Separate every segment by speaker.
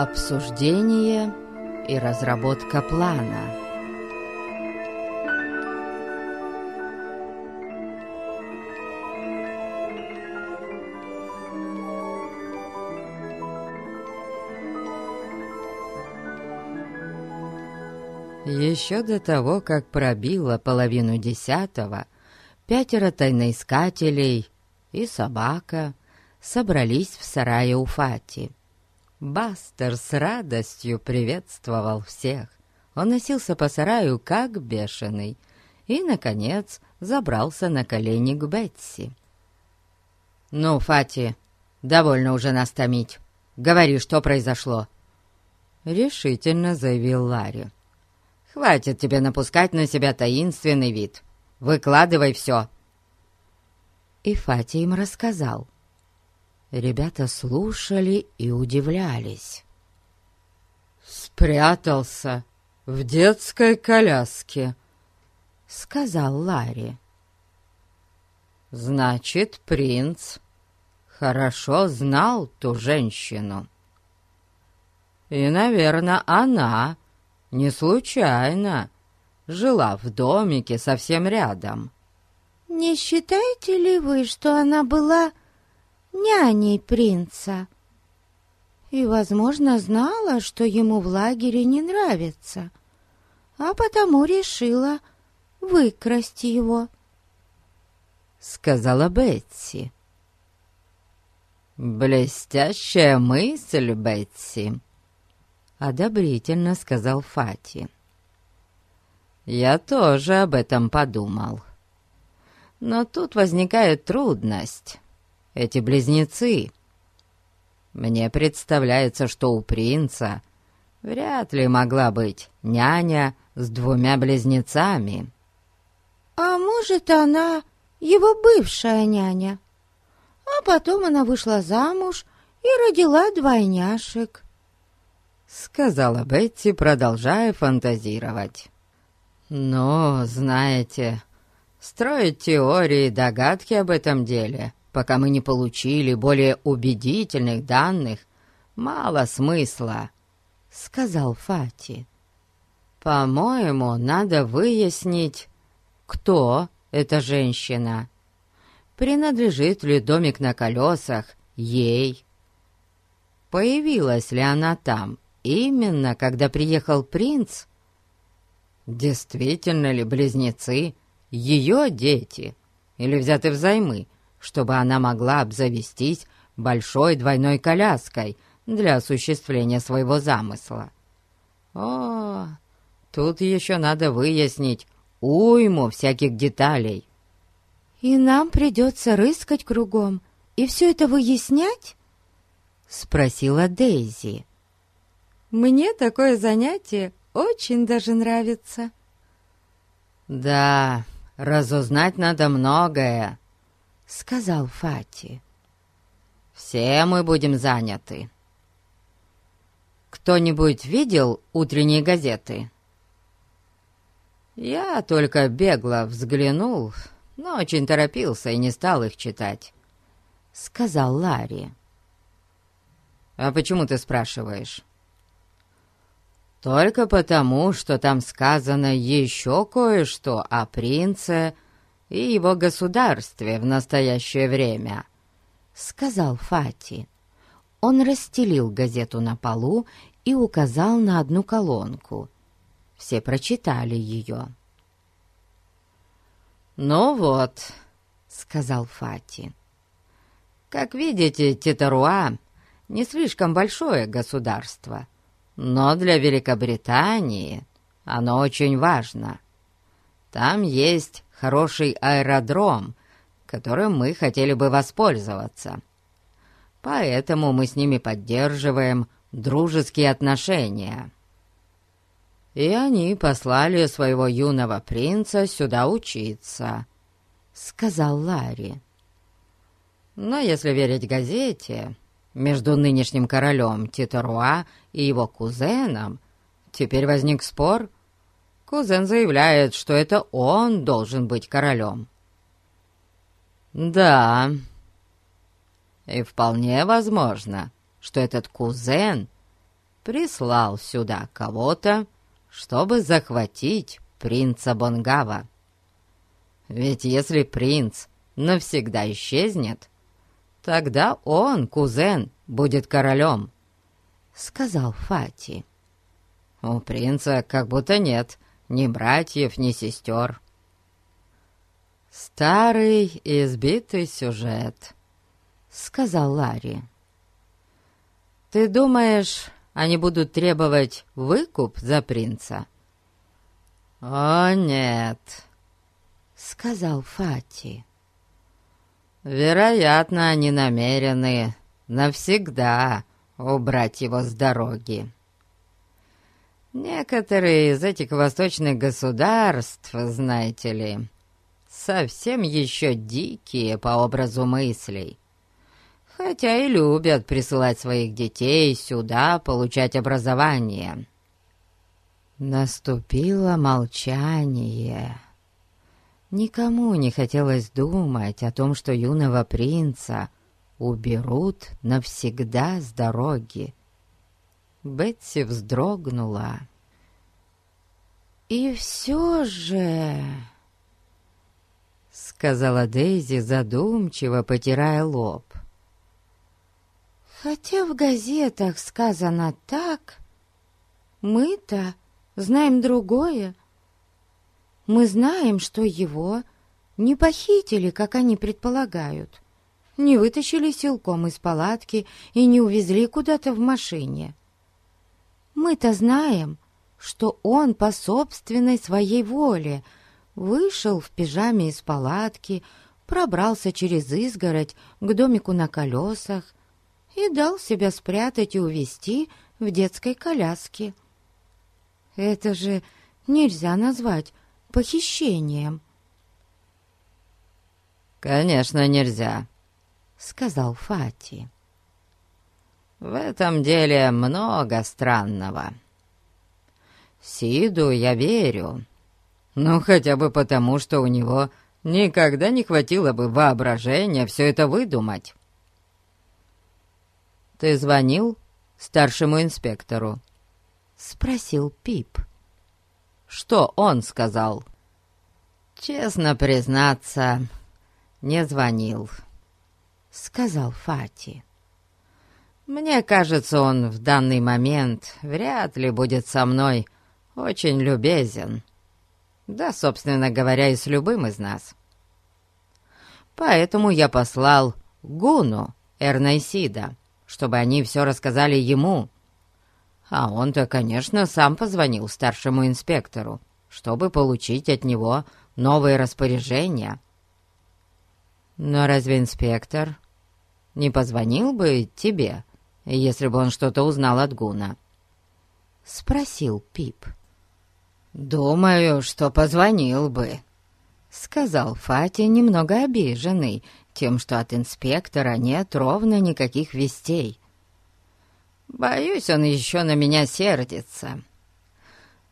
Speaker 1: Обсуждение и разработка плана. Еще до того, как пробило половину десятого, пятеро тайноискателей и собака собрались в сарае у Фати. Бастер с радостью приветствовал всех. Он носился по сараю как бешеный и, наконец, забрался на колени к Бетси. «Ну, Фати, довольно уже нас томить. Говори, что произошло?» Решительно заявил Ларри. «Хватит тебе напускать на себя таинственный вид. Выкладывай все». И Фати им рассказал — Ребята слушали и удивлялись. «Спрятался в детской коляске», — сказал Ларри. «Значит, принц хорошо знал ту женщину. И, наверное, она не случайно жила в домике совсем рядом».
Speaker 2: «Не считаете ли вы, что она была няней принца. И, возможно, знала, что ему в лагере не нравится, а потому решила выкрасть его.
Speaker 1: Сказала Бетси. «Блестящая мысль, Бетси!» Одобрительно сказал Фати. «Я тоже об этом подумал. Но тут возникает трудность эти близнецы. Мне представляется, что у принца вряд ли могла быть няня с двумя близнецами.
Speaker 2: А может, она его бывшая няня? А потом она вышла замуж и родила двойняшек.
Speaker 1: Сказала Бетти, продолжая фантазировать. Но, знаете, строить теории и догадки об этом деле пока мы не получили более убедительных данных, мало смысла», — сказал Фати. «По-моему, надо выяснить, кто эта женщина. Принадлежит ли домик на колесах ей? Появилась ли она там именно, когда приехал принц? Действительно ли близнецы ее дети или взяты взаймы?» Чтобы она могла обзавестись большой двойной коляской для осуществления своего замысла. О, тут еще надо выяснить уйму всяких деталей.
Speaker 2: «И нам придется рыскать кругом и все это выяснять?» — спросила Дейзи. «Мне такое занятие очень даже нравится».
Speaker 1: «Да, разузнать надо многое», — сказал Фати. «Все мы будем заняты. Кто-нибудь видел утренние газеты?» Я только бегло взглянул, но очень торопился и не стал их читать, — сказал Ларри. «А почему ты спрашиваешь?» «Только потому, что там сказано еще кое-что о принце и его государстве в настоящее время», — сказал Фати. Он расстелил газету на полу и указал на одну колонку. Все прочитали ее. «Ну вот», — сказал Фати. «Как видите, Титаруа не слишком большое государство, но для Великобритании оно очень важно. Там есть хороший аэродром, которым мы хотели бы воспользоваться. Поэтому мы с ними поддерживаем дружеские отношения. И они послали своего юного принца сюда учиться, — сказал Ларри. Но если верить газете, между нынешним королем Титуруа и его кузеном теперь возник спор — Кузен заявляет, что это он должен быть королем. Да, и вполне возможно, что этот кузен прислал сюда кого-то, чтобы захватить принца Бонгава. Ведь если принц навсегда исчезнет, тогда он, кузен, будет королем», — сказал Фати. «У принца как будто нет ни братьев, ни сестер». «Старый избитый сюжет», — сказал Ларри. «Ты думаешь, они будут требовать выкуп за принца?» «О, нет», — сказал Фати. «Вероятно, они намерены навсегда убрать его с дороги. Некоторые из этих восточных государств, знаете ли, совсем еще дикие по образу мыслей, хотя и любят присылать своих детей сюда получать образование». Наступило молчание. Никому не хотелось думать о том, что юного принца уберут навсегда с дороги. Бетси вздрогнула. «И все же...» — сказала Дейзи, задумчиво потирая лоб. «Хотя в газетах сказано так, мы-то знаем другое. Мы знаем, что его не похитили, как они предполагают, не вытащили силком из палатки и не увезли куда-то в машине. Мы-то знаем, что он по собственной своей воле вышел в пижаме из палатки, пробрался через изгородь к домику на колесах и дал себя спрятать и увезти в детской коляске. Это же нельзя назвать похищением. «Конечно, нельзя», — сказал Фати. «В этом деле много странного. Сиду я верю, ну хотя бы потому, что у него никогда не хватило бы воображения все это выдумать». «Ты звонил старшему инспектору?» — спросил Пип. «Что он сказал?» «Честно признаться, не звонил», — сказал Фати. «Мне кажется, он в данный момент вряд ли будет со мной очень любезен. Да, собственно говоря, и с любым из нас. Поэтому я послал Гуну Эрнайсида, чтобы они все рассказали ему. А он-то, конечно, сам позвонил старшему инспектору, чтобы получить от него новые распоряжения». Но разве инспектор не позвонил бы тебе, если бы он что-то узнал от Гуна?» — спросил Пип. «Думаю, что позвонил бы», — сказал Фати, немного обиженный тем, что от инспектора нет ровно никаких вестей. «Боюсь, он еще на меня сердится.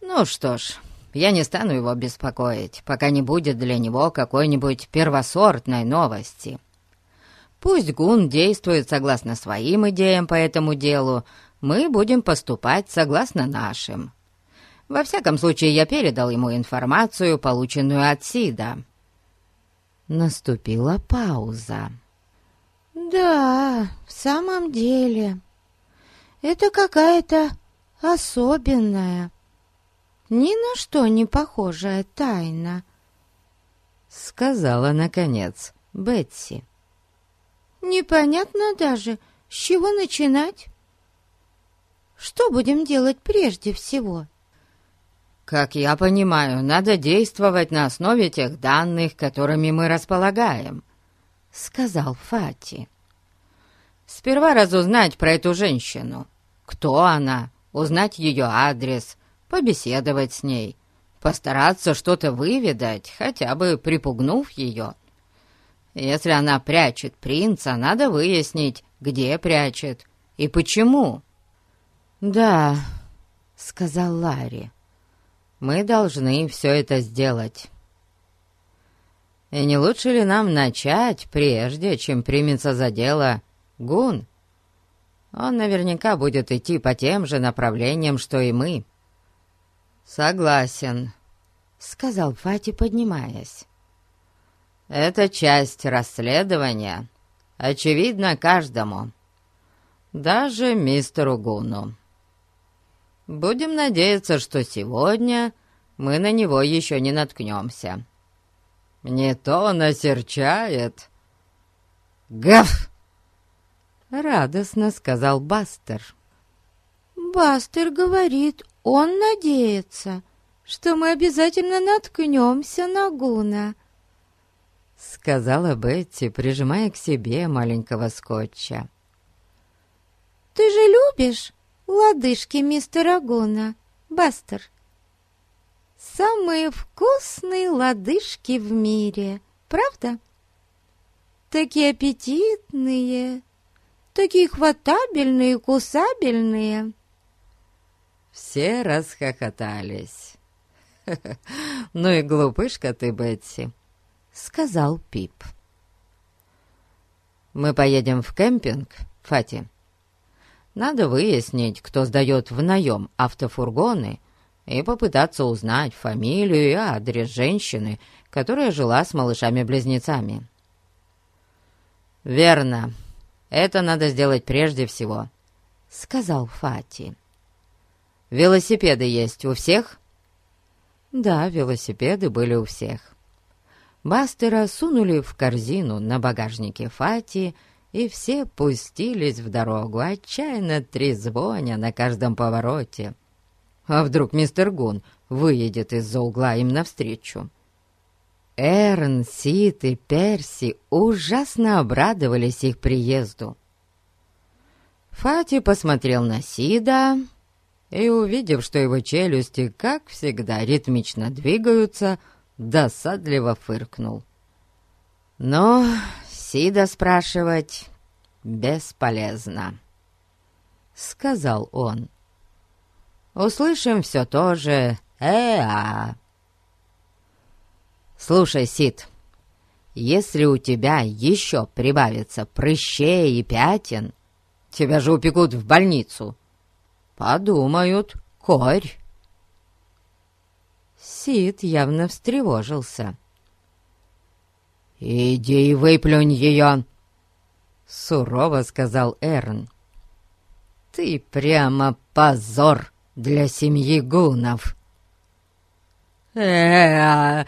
Speaker 1: Ну что ж, я не стану его беспокоить, пока не будет для него какой-нибудь первосортной новости. Пусть Гун действует согласно своим идеям по этому делу, мы будем поступать согласно нашим. Во всяком случае, я передал ему информацию, полученную от Сида». Наступила пауза. «Да, в самом деле, это какая-то особенная, ни на что не похожая тайна», — сказала, наконец, Бетси. «Непонятно даже, с чего начинать. Что будем делать прежде всего?» «Как я понимаю, надо действовать на основе тех данных, которыми мы располагаем», — сказал Фати. «Сперва разузнать про эту женщину. Кто она? Узнать ее адрес, побеседовать с ней, постараться что-то выведать, хотя бы припугнув ее. Если она прячет принца, надо выяснить, где прячет и почему». «Да», — сказал Ларри, — «мы должны все это сделать». «И не лучше ли нам начать, прежде чем примется за дело Гун?» он наверняка будет идти по тем же направлениям, что и мы». «Согласен», — сказал Фати, поднимаясь. «Это часть расследования, очевидно каждому, даже мистеру Гуну. Будем надеяться, что сегодня мы на него еще не наткнемся. Не то насерчает». «Гав!» — радостно сказал Бастер.
Speaker 2: «Бастер говорит, он надеется, что мы обязательно наткнемся на Гуна», —
Speaker 1: сказала Бетти, прижимая к себе маленького скотча.
Speaker 2: «Ты же любишь лодыжки мистера Гуна, Бастер?» «Самые вкусные лодыжки в мире, правда?» «Такие аппетитные, такие хватабельные кусабельные».
Speaker 1: Все расхохотались. «Ну и глупышка ты, Бетси», — сказал Пип. «Мы поедем в кемпинг, Фати. Надо выяснить, кто сдает в наем автофургоны, и попытаться узнать фамилию и адрес женщины, которая жила с малышами-близнецами». «Верно. Это надо сделать прежде всего», — сказал Фати. «Велосипеды есть у всех?» Да, велосипеды были у всех. Бастера сунули в корзину на багажнике Фати, и все пустились в дорогу, отчаянно трезвоня на каждом повороте. А вдруг мистер Гун выедет из-за угла им навстречу? Эрн, Сит и Перси ужасно обрадовались их приезду. Фати посмотрел на Сида и, увидев, что его челюсти, как всегда, ритмично двигаются, досадливо фыркнул. Но Сида спрашивать бесполезно, — сказал он. Услышим все то же «э-а». «Слушай, Сид, если у тебя еще прибавится прыщей и пятен, тебя же упекут в больницу», Подумают, корь. Сид явно встревожился. «Иди и выплюнь ее!» — сурово сказал Эрн. «Ты прямо позор для семьи гунов!» э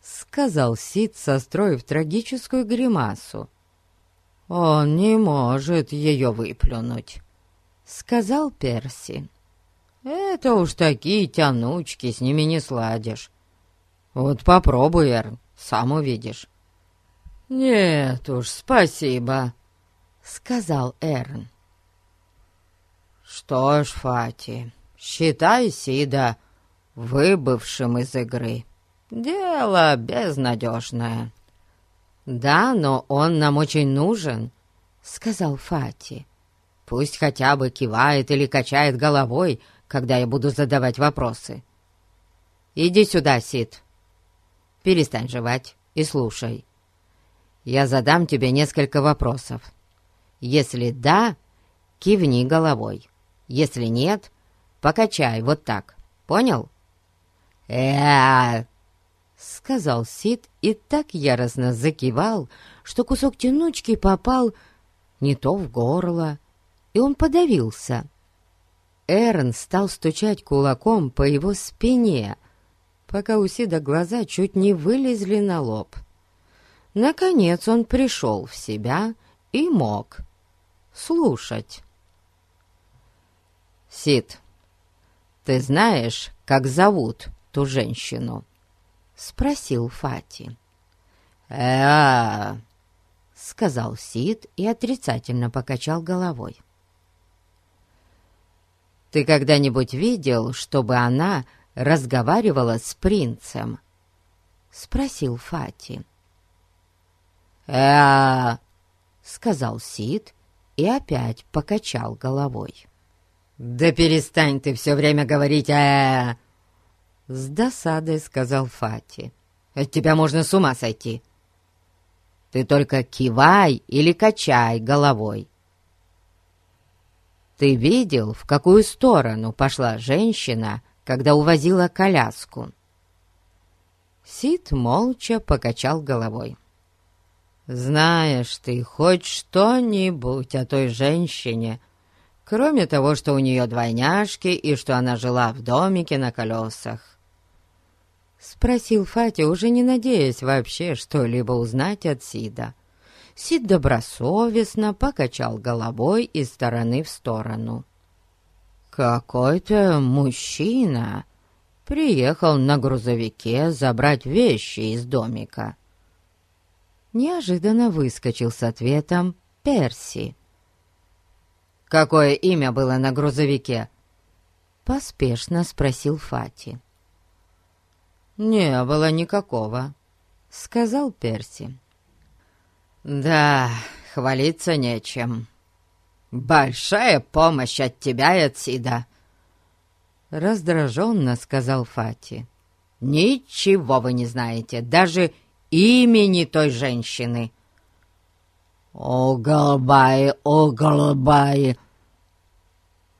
Speaker 1: сказал Сид, состроив трагическую гримасу. «Он не может ее выплюнуть сказал Перси. «Это уж такие тянучки, с ними не сладишь. Вот попробуй, Эрн, сам увидишь». «Нет уж, спасибо», — сказал Эрн. «Что ж, Фати, считай Сида выбывшим из игры. Дело безнадежное». «Да, но он нам очень нужен», — сказал Фати. Пусть хотя бы кивает или качает головой, когда я буду задавать вопросы. Иди сюда, Сид. Перестань жевать и слушай. Я задам тебе несколько вопросов. Если да, кивни головой. Если нет, покачай вот так. Понял? э сказал Сид и так яростно закивал, что кусок тянучки попал не то в горло, и он подавился. Эрн стал стучать кулаком по его спине, пока у Сида глаза чуть не вылезли на лоб. Наконец он пришел в себя и мог слушать. «Сид, ты знаешь, как зовут ту женщину?» — спросил Фати. «Э-а!» — сказал Сид и отрицательно покачал головой. Ты когда-нибудь видел, чтобы она разговаривала с принцем?» — спросил Фати. э сказал Сид и опять покачал головой. «Да перестань ты все время говорить э С досадой сказал Фати. «От тебя можно с ума сойти. Ты только кивай или качай головой. Ты видел, в какую сторону пошла женщина, когда увозила коляску?» Сид молча покачал головой. «Знаешь ты хоть что-нибудь о той женщине, кроме того, что у нее двойняшки и что она жила в домике на колесах?» Спросил Фати, уже не надеясь вообще что-либо узнать от Сида. Сид добросовестно покачал головой из стороны в сторону. «Какой-то мужчина приехал на грузовике забрать вещи из домика». Неожиданно выскочил с ответом Перси. «Какое имя было на грузовике?» Поспешно спросил Фати. «Не было никакого», — сказал Перси. «Да, хвалиться нечем. Большая помощь от тебя и от Сида», — раздраженно сказал Фати. «Ничего вы не знаете, даже имени той женщины». «О, голубая, о, голубая!»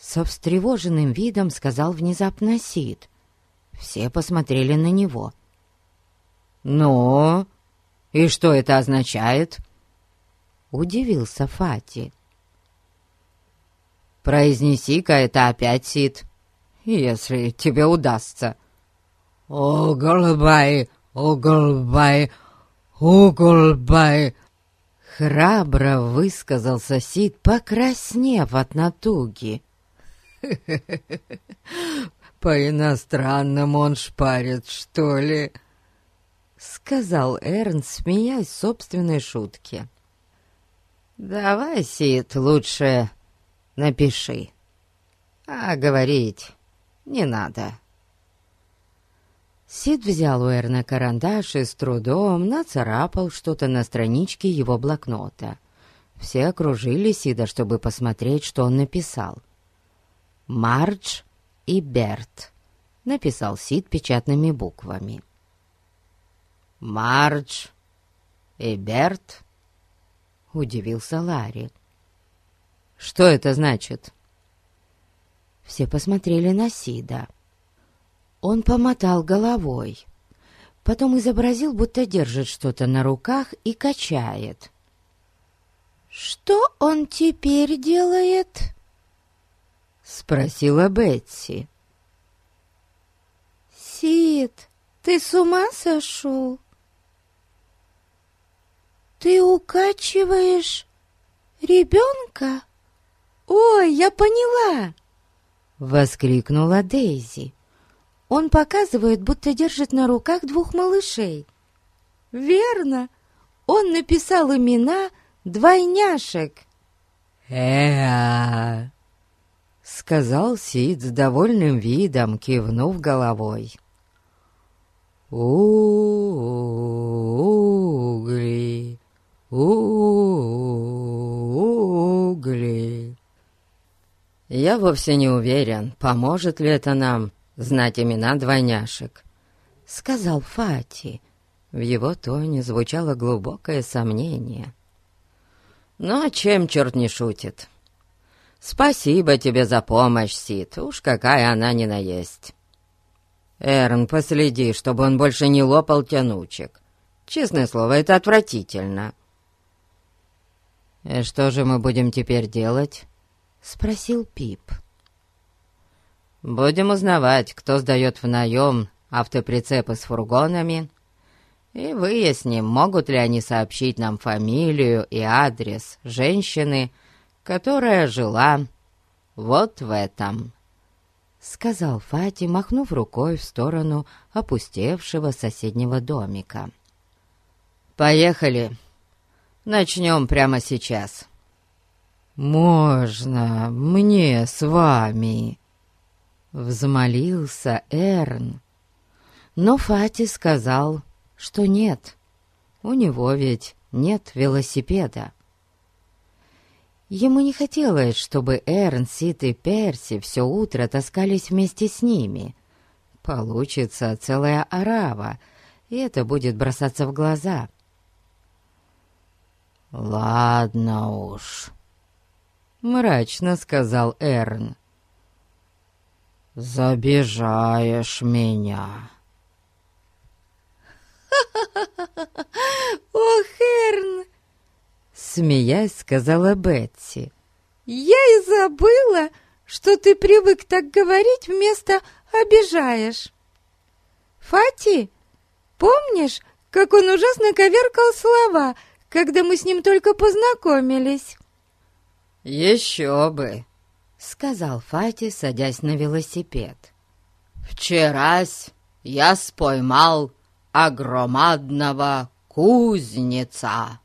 Speaker 1: Со встревоженным видом сказал внезапно Сид. Все посмотрели на него. «Ну, и что это означает?» Удивился Фати. «Произнеси-ка это опять, Сид, если тебе удастся». «О, голубай, о, голубай, о, голубай!» Храбро высказался Сид, покраснев от натуги. «По-иностранному он шпарит, что ли?» Сказал Эрн, смеясь собственной шутке. «Давай, Сид, лучше напиши, а говорить не надо». Сид взял у Эрна карандаш и с трудом нацарапал что-то на страничке его блокнота. Все окружили Сида, чтобы посмотреть, что он написал. «Мардж и Берт», — написал Сид печатными буквами. «Мардж и Берт?» — удивился Ларри. «Что это значит?» Все посмотрели на Сида. Он помотал головой, потом изобразил, будто держит что-то на руках и качает.
Speaker 2: «Что он теперь делает?»
Speaker 1: — спросила Бетси.
Speaker 2: «Сид, ты с ума сошел? Ты укачиваешь ребенка? Ой, я поняла!» — воскликнула Дейзи. «Он показывает, будто держит на руках двух малышей». «Верно! Он написал имена двойняшек».
Speaker 1: «Э-а!» — сказал Сид с довольным видом, кивнув головой. «Угли, угли». Я вовсе не уверен, поможет ли это нам знать имена двойняшек, — сказал Фати. В его тоне звучало глубокое сомнение. Но чем черт не шутит? «Спасибо тебе за помощь, Сид, уж какая она ни наесть». «Эрн, последи, чтобы он больше не лопал тянучек. Честное слово, это отвратительно». «И что же мы будем теперь делать?» — спросил Пип. «Будем узнавать, кто сдает в наем автоприцепы с фургонами, и выясним, могут ли они сообщить нам фамилию и адрес женщины, — которая жила вот в этом», — сказал Фати, махнув рукой в сторону опустевшего соседнего домика. «Поехали. Начнем прямо сейчас». «Можно мне с вами?» — взмолился Эрн. Но Фати сказал, что нет. У него ведь нет велосипеда. Ему не хотелось, чтобы Эрн, Сит и Перси все утро таскались вместе с ними. Получится целая орава, и это будет бросаться в глаза. «Ладно уж, мрачно сказал Эрн. «Забежаешь меня».
Speaker 2: «Ох, Эрн!»
Speaker 1: Смеясь, сказала Бетси.
Speaker 2: «Я и забыла, что ты привык так говорить вместо «обижаешь». Фати, помнишь, как он ужасно коверкал слова, когда мы с ним только познакомились?»
Speaker 1: «Еще бы!» — сказал Фати, садясь на велосипед. «Вчерась я споймал огромадного кузница!»